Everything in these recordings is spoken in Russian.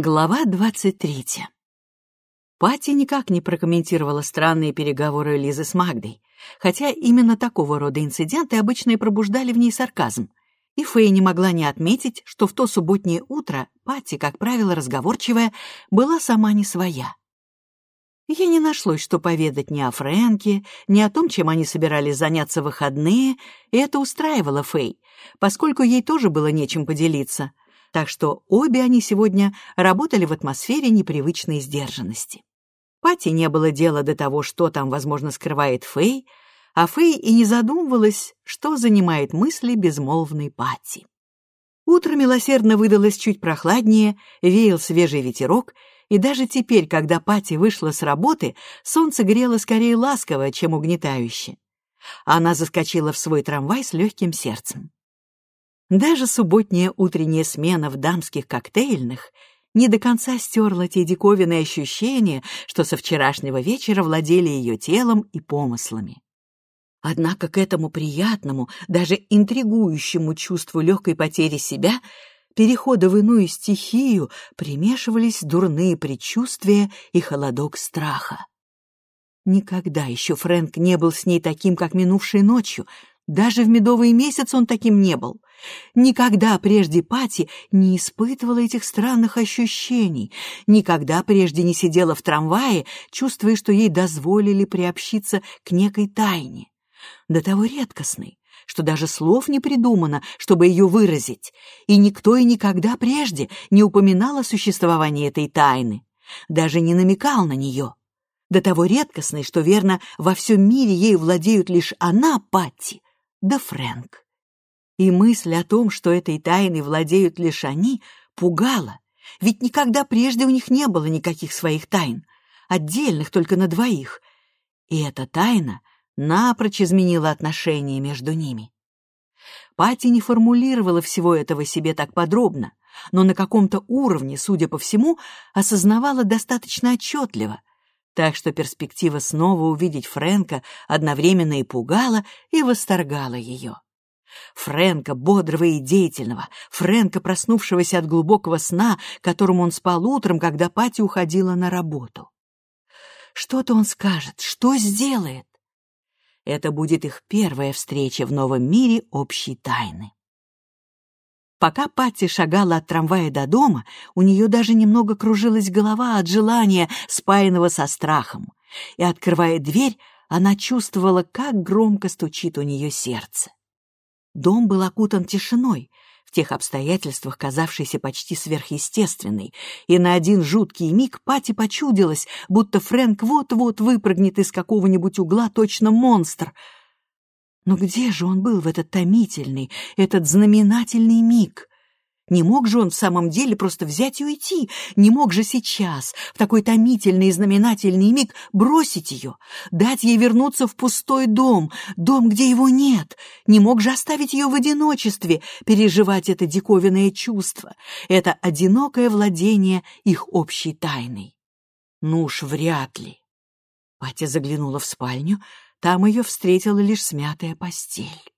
Глава двадцать третья. Пати никак не прокомментировала странные переговоры Лизы с Магдой, хотя именно такого рода инциденты обычно и пробуждали в ней сарказм. И Фэй не могла не отметить, что в то субботнее утро Пати, как правило, разговорчивая, была сама не своя. Ей не нашлось, что поведать ни о Фрэнке, ни о том, чем они собирались заняться в выходные, и это устраивало Фэй, поскольку ей тоже было нечем поделиться — так что обе они сегодня работали в атмосфере непривычной сдержанности. Пати не было дела до того, что там, возможно, скрывает Фэй, а Фэй и не задумывалась, что занимает мысли безмолвной Пати. Утро милосердно выдалось чуть прохладнее, веял свежий ветерок, и даже теперь, когда Пати вышла с работы, солнце грело скорее ласково, чем угнетающе. Она заскочила в свой трамвай с легким сердцем. Даже субботняя утренняя смена в дамских коктейльных не до конца стерла те диковинные ощущения, что со вчерашнего вечера владели ее телом и помыслами. Однако к этому приятному, даже интригующему чувству легкой потери себя, перехода в иную стихию, примешивались дурные предчувствия и холодок страха. Никогда еще Фрэнк не был с ней таким, как минувшей ночью, даже в медовый месяц он таким не был. Никогда прежде Пати не испытывала этих странных ощущений, никогда прежде не сидела в трамвае, чувствуя, что ей дозволили приобщиться к некой тайне. До того редкостной, что даже слов не придумано, чтобы ее выразить, и никто и никогда прежде не упоминал о существовании этой тайны, даже не намекал на нее. До того редкостной, что, верно, во всем мире ею владеют лишь она, Патти, да Фрэнк. И мысль о том, что этой тайной владеют лишь они, пугала, ведь никогда прежде у них не было никаких своих тайн, отдельных только на двоих, и эта тайна напрочь изменила отношения между ними. Пати не формулировала всего этого себе так подробно, но на каком-то уровне, судя по всему, осознавала достаточно отчетливо, так что перспектива снова увидеть Фрэнка одновременно и пугала, и восторгала ее. Фрэнка, бодрого и деятельного, Фрэнка, проснувшегося от глубокого сна, которому он спал утром, когда Пати уходила на работу. Что-то он скажет, что сделает. Это будет их первая встреча в новом мире общей тайны. Пока Патти шагала от трамвая до дома, у нее даже немного кружилась голова от желания, спаянного со страхом. И, открывая дверь, она чувствовала, как громко стучит у нее сердце. Дом был окутан тишиной, в тех обстоятельствах казавшейся почти сверхъестественной, и на один жуткий миг Пати почудилась, будто Фрэнк вот-вот выпрыгнет из какого-нибудь угла точно монстр — но где же он был в этот томительный, этот знаменательный миг? Не мог же он в самом деле просто взять и уйти? Не мог же сейчас, в такой томительный и знаменательный миг, бросить ее, дать ей вернуться в пустой дом, дом, где его нет? Не мог же оставить ее в одиночестве, переживать это диковинное чувство, это одинокое владение их общей тайной? Ну уж вряд ли. Патя заглянула в спальню, там ее встретила лишь смятая постель.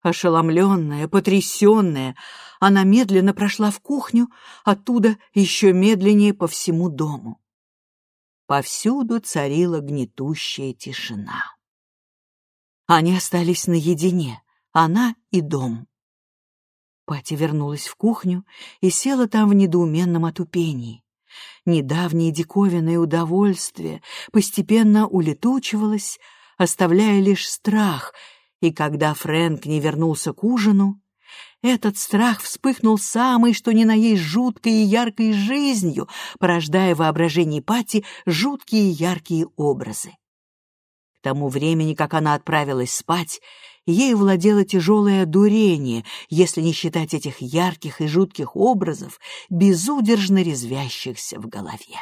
Ошеломленная, потрясенная, она медленно прошла в кухню, оттуда еще медленнее по всему дому. Повсюду царила гнетущая тишина. Они остались наедине, она и дом. Пати вернулась в кухню и села там в недоуменном отупении. Недавнее диковинное удовольствие постепенно улетучивалось, оставляя лишь страх, и когда Фрэнк не вернулся к ужину, этот страх вспыхнул самой, что ни на есть, жуткой и яркой жизнью, порождая в воображении Пати жуткие и яркие образы. К тому времени, как она отправилась спать, ей владело тяжелое одурение, если не считать этих ярких и жутких образов, безудержно резвящихся в голове.